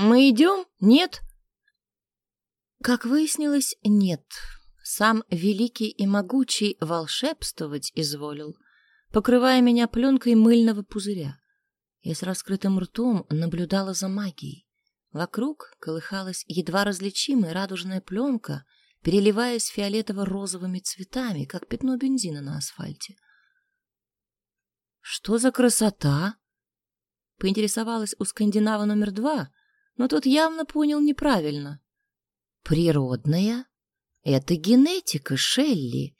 Мы идем? Нет?» Как выяснилось, нет. Сам великий и могучий волшебствовать изволил, покрывая меня пленкой мыльного пузыря. Я с раскрытым ртом наблюдала за магией. Вокруг колыхалась едва различимая радужная пленка, переливаясь фиолетово-розовыми цветами, как пятно бензина на асфальте. «Что за красота?» Поинтересовалась у скандинава номер два, но тот явно понял неправильно. «Природная? Это генетика, Шелли!»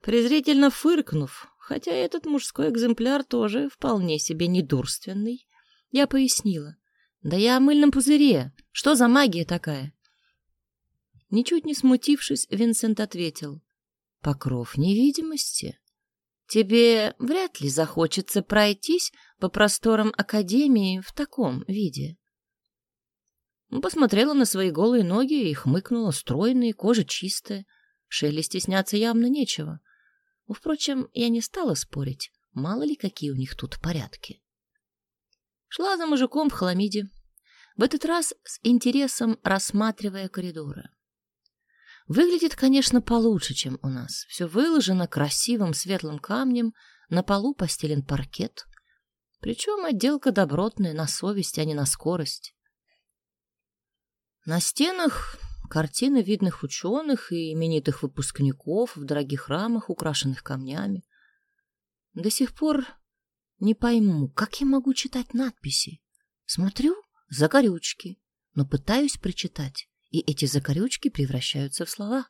Презрительно фыркнув, хотя этот мужской экземпляр тоже вполне себе недурственный, я пояснила. «Да я о мыльном пузыре. Что за магия такая?» Ничуть не смутившись, Винсент ответил. «Покров невидимости. Тебе вряд ли захочется пройтись по просторам Академии в таком виде». Посмотрела на свои голые ноги и хмыкнула, стройные, кожа чистая. Шелли стесняться явно нечего. Впрочем, я не стала спорить, мало ли какие у них тут порядки. Шла за мужиком в хламиде, в этот раз с интересом рассматривая коридоры. Выглядит, конечно, получше, чем у нас. Все выложено красивым светлым камнем, на полу постелен паркет. Причем отделка добротная, на совесть, а не на скорость. На стенах картины видных ученых и именитых выпускников в дорогих рамах, украшенных камнями. До сих пор не пойму, как я могу читать надписи. Смотрю — закорючки, но пытаюсь прочитать, и эти закорючки превращаются в слова.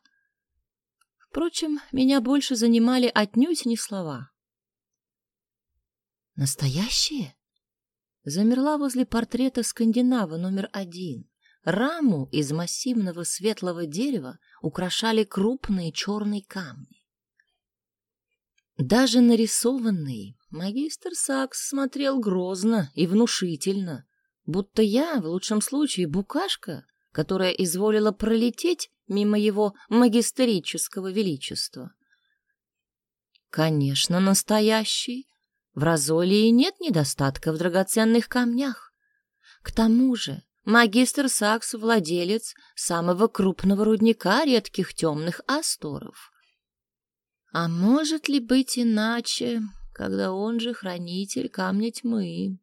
Впрочем, меня больше занимали отнюдь не слова. Настоящие? Замерла возле портрета скандинава номер один. Раму из массивного светлого дерева украшали крупные черные камни. Даже нарисованный магистр Сакс смотрел грозно и внушительно, будто я, в лучшем случае, букашка, которая изволила пролететь мимо его магистерического величества. Конечно, настоящий. В Розолии нет недостатка в драгоценных камнях. К тому же Магистр Сакс — владелец самого крупного рудника редких темных асторов. А может ли быть иначе, когда он же хранитель камня тьмы?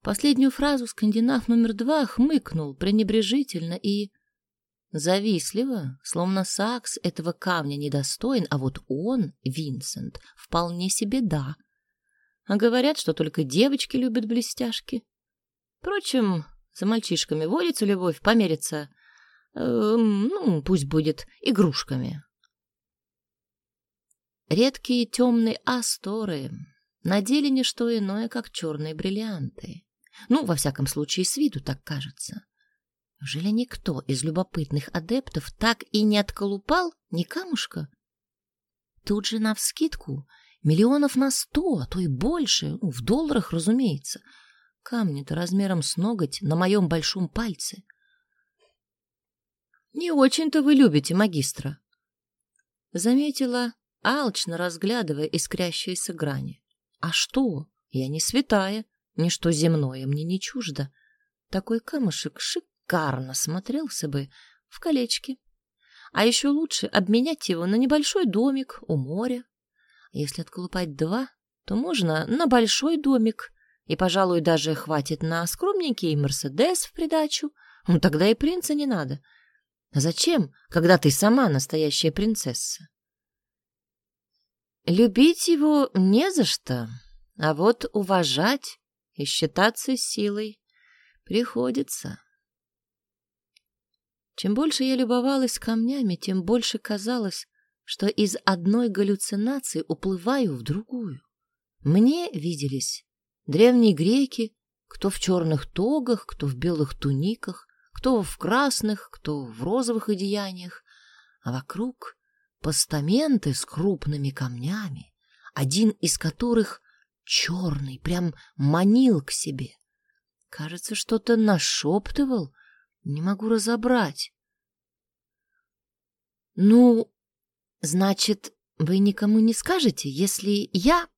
Последнюю фразу скандинав номер два хмыкнул пренебрежительно и завистливо, словно Сакс этого камня недостоин, а вот он, Винсент, вполне себе да. А говорят, что только девочки любят блестяшки. Впрочем, за мальчишками водится любовь помериться, э, ну, пусть будет игрушками. Редкие темные асторы на деле не что иное, как черные бриллианты. Ну, во всяком случае, с виду так кажется. Неужели никто из любопытных адептов так и не отколупал ни камушка? Тут же навскидку миллионов на сто, а то и больше, ну, в долларах, разумеется — Камни-то размером с ноготь на моем большом пальце. «Не очень-то вы любите магистра», — заметила, алчно разглядывая искрящиеся грани. «А что? Я не святая, ничто земное мне не чуждо. Такой камушек шикарно смотрелся бы в колечке. А еще лучше обменять его на небольшой домик у моря. Если отколупать два, то можно на большой домик и, пожалуй, даже хватит на скромненький Мерседес в придачу. Ну, тогда и принца не надо. А зачем, когда ты сама настоящая принцесса? Любить его не за что, а вот уважать и считаться силой приходится. Чем больше я любовалась камнями, тем больше казалось, что из одной галлюцинации уплываю в другую. Мне виделись Древние греки, кто в черных тогах, кто в белых туниках, кто в красных, кто в розовых одеяниях, а вокруг постаменты с крупными камнями, один из которых черный, прям манил к себе. Кажется, что-то нашептывал, не могу разобрать. «Ну, значит, вы никому не скажете, если я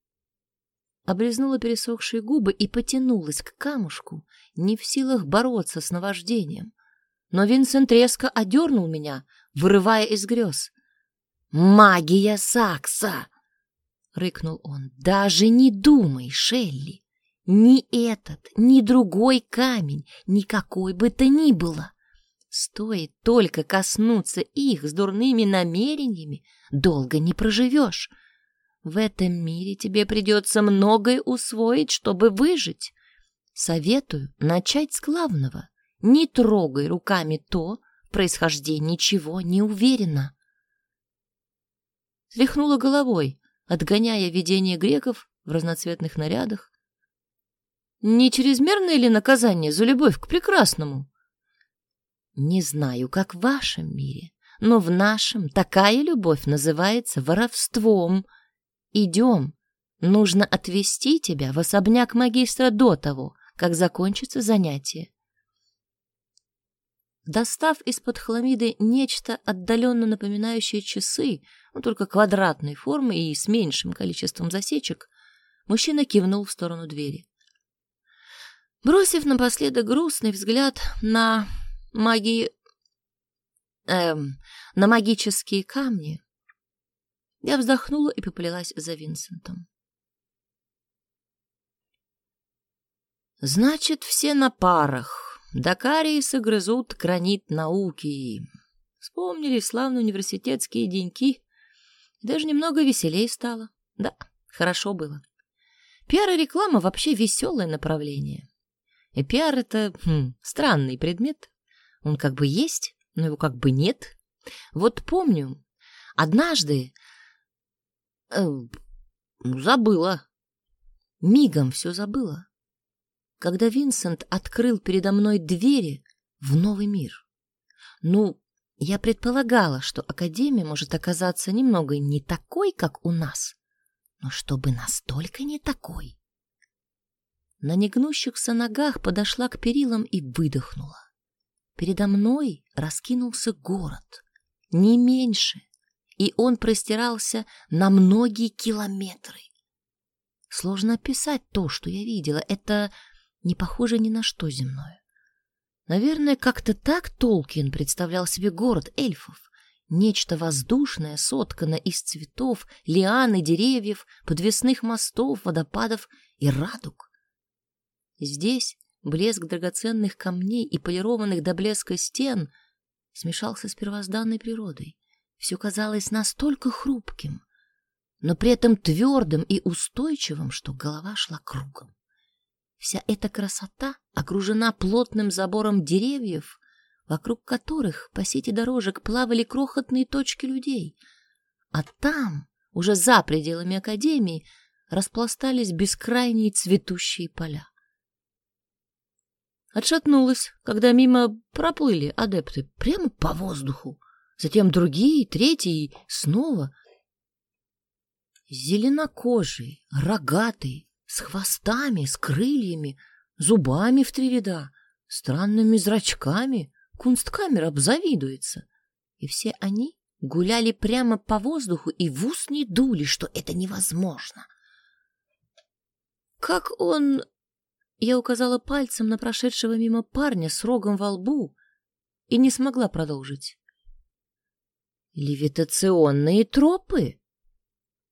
облизнула пересохшие губы и потянулась к камушку, не в силах бороться с наваждением. Но Винсент резко одернул меня, вырывая из грез. «Магия Сакса!» — рыкнул он. «Даже не думай, Шелли! Ни этот, ни другой камень, никакой бы то ни было. Стоит только коснуться их с дурными намерениями, долго не проживешь. В этом мире тебе придется многое усвоить, чтобы выжить. Советую начать с главного. Не трогай руками то, в происхождении чего не уверена. Тряхнула головой, отгоняя видение греков в разноцветных нарядах. Не чрезмерное ли наказание за любовь к прекрасному? Не знаю, как в вашем мире, но в нашем такая любовь называется воровством — Идем. Нужно отвезти тебя в особняк магистра до того, как закончится занятие. Достав из-под хламиды нечто отдаленно напоминающее часы, но только квадратной формы и с меньшим количеством засечек, мужчина кивнул в сторону двери. Бросив напоследок грустный взгляд на магии... Эм, на магические камни, я вздохнула и поплелась за Винсентом. Значит, все на парах. Дакарисы грызут гранит науки. Вспомнили славные университетские деньки. Даже немного веселей стало. Да, хорошо было. Пиар реклама вообще веселое направление. И пиар — это хм, странный предмет. Он как бы есть, но его как бы нет. Вот помню, однажды забыла. Мигом все забыла. Когда Винсент открыл передо мной двери в новый мир. Ну, я предполагала, что Академия может оказаться немного не такой, как у нас, но чтобы настолько не такой. На негнущихся ногах подошла к перилам и выдохнула. Передо мной раскинулся город, не меньше, и он простирался на многие километры. Сложно описать то, что я видела. Это не похоже ни на что земное. Наверное, как-то так Толкин представлял себе город эльфов. Нечто воздушное, сотканное из цветов, лиан и деревьев, подвесных мостов, водопадов и радуг. Здесь блеск драгоценных камней и полированных до блеска стен смешался с первозданной природой. Все казалось настолько хрупким, но при этом твердым и устойчивым, что голова шла кругом. Вся эта красота окружена плотным забором деревьев, вокруг которых по сети дорожек плавали крохотные точки людей, а там, уже за пределами академии, распластались бескрайние цветущие поля. Отшатнулась, когда мимо проплыли адепты прямо по воздуху затем другие, третьи, снова. Зеленокожий, рогатый, с хвостами, с крыльями, зубами в три ряда, странными зрачками, кунсткамер обзавидуется. И все они гуляли прямо по воздуху и в ус не дули, что это невозможно. Как он... Я указала пальцем на прошедшего мимо парня с рогом во лбу и не смогла продолжить. Левитационные тропы?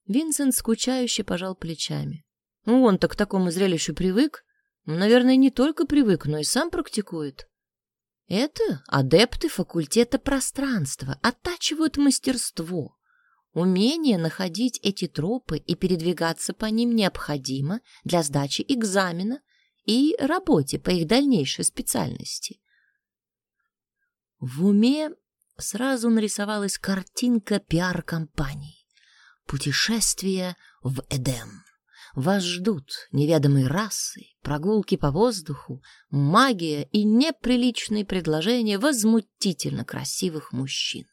Винсент скучающе пожал плечами. Ну, он-то к такому зрелищу привык. Наверное, не только привык, но и сам практикует. Это адепты факультета пространства оттачивают мастерство. Умение находить эти тропы и передвигаться по ним необходимо для сдачи экзамена и работе по их дальнейшей специальности. В уме сразу нарисовалась картинка пиар-компании. Путешествие в Эдем. Вас ждут неведомые расы, прогулки по воздуху, магия и неприличные предложения возмутительно красивых мужчин.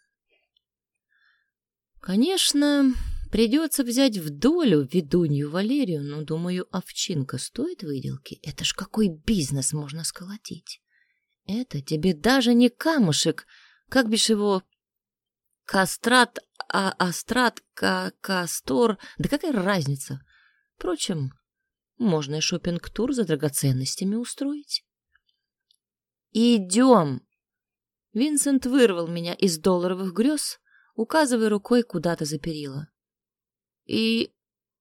Конечно, придется взять в долю ведунью Валерию, но, думаю, овчинка стоит выделки. Это ж какой бизнес можно сколотить. Это тебе даже не камушек — как бишь его... Кастрат, а Астрат, ка Кастор... Да какая разница? Впрочем, Можно и шопинг-тур за драгоценностями устроить. «Идем!» Винсент вырвал меня из долларовых грез, указывая рукой куда-то за перила. «И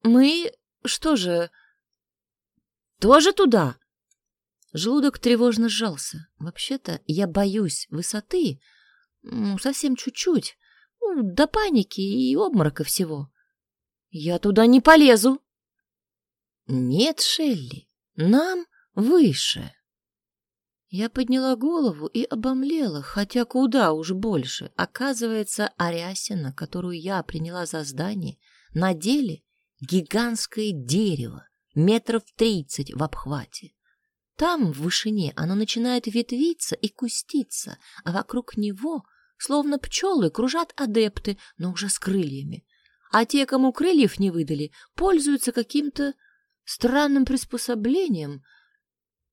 мы... что же...» «Тоже туда?» Желудок тревожно сжался. Вообще-то я боюсь высоты, ну, совсем чуть-чуть, ну, до паники и обморока всего. Я туда не полезу. Нет, Шелли, нам выше. Я подняла голову и обомлела, хотя куда уж больше. Оказывается, Арясина, которую я приняла за здание, на деле гигантское дерево, метров тридцать в обхвате. Там, в вышине, оно начинает ветвиться и куститься, а вокруг него, словно пчелы, кружат адепты, но уже с крыльями. А те, кому крыльев не выдали, пользуются каким-то странным приспособлением.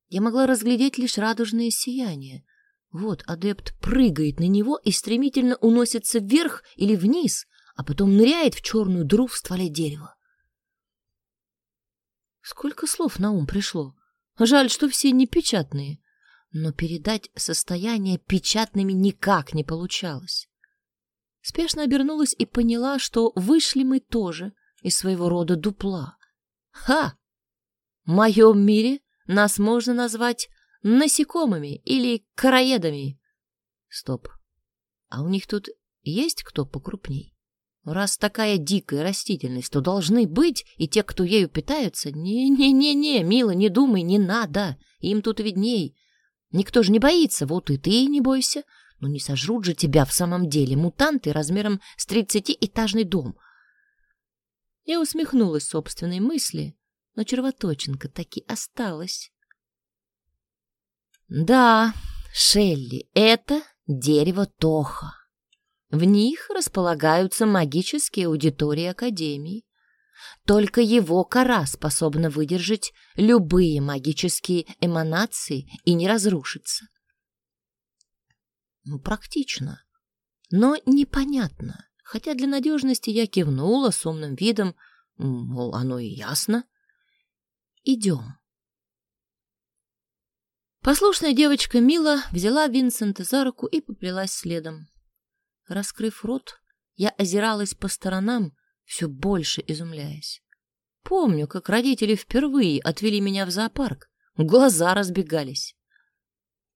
Я могла разглядеть лишь радужное сияние. Вот адепт прыгает на него и стремительно уносится вверх или вниз, а потом ныряет в черную дыру в стволе дерева. Сколько слов на ум пришло. Жаль, что все не печатные. Но передать состояние печатными никак не получалось. Спешно обернулась и поняла, что вышли мы тоже из своего рода дупла. Ха! В моем мире нас можно назвать насекомыми или короедами. Стоп. А у них тут есть кто покрупней? Раз такая дикая растительность, то должны быть и те, кто ею питаются. Не-не-не-не, мила, не думай, не надо. Им тут видней. Никто же не боится, вот и ты не бойся. Ну не сожрут же тебя в самом деле мутанты размером с тридцатиэтажный дом. Я усмехнулась собственной мысли, но червоточинка таки осталась. Да, Шелли, это дерево Тоха. В них располагаются магические аудитории Академии. Только его кора способна выдержать любые магические эманации и не разрушиться. Ну, практично, но непонятно. Хотя для надежности я кивнула с умным видом, мол, оно и ясно. Идем. Послушная девочка Мила взяла Винсента за руку и поплелась следом. Раскрыв рот, я озиралась по сторонам, все больше изумляясь. Помню, как родители впервые отвели меня в зоопарк. Глаза разбегались.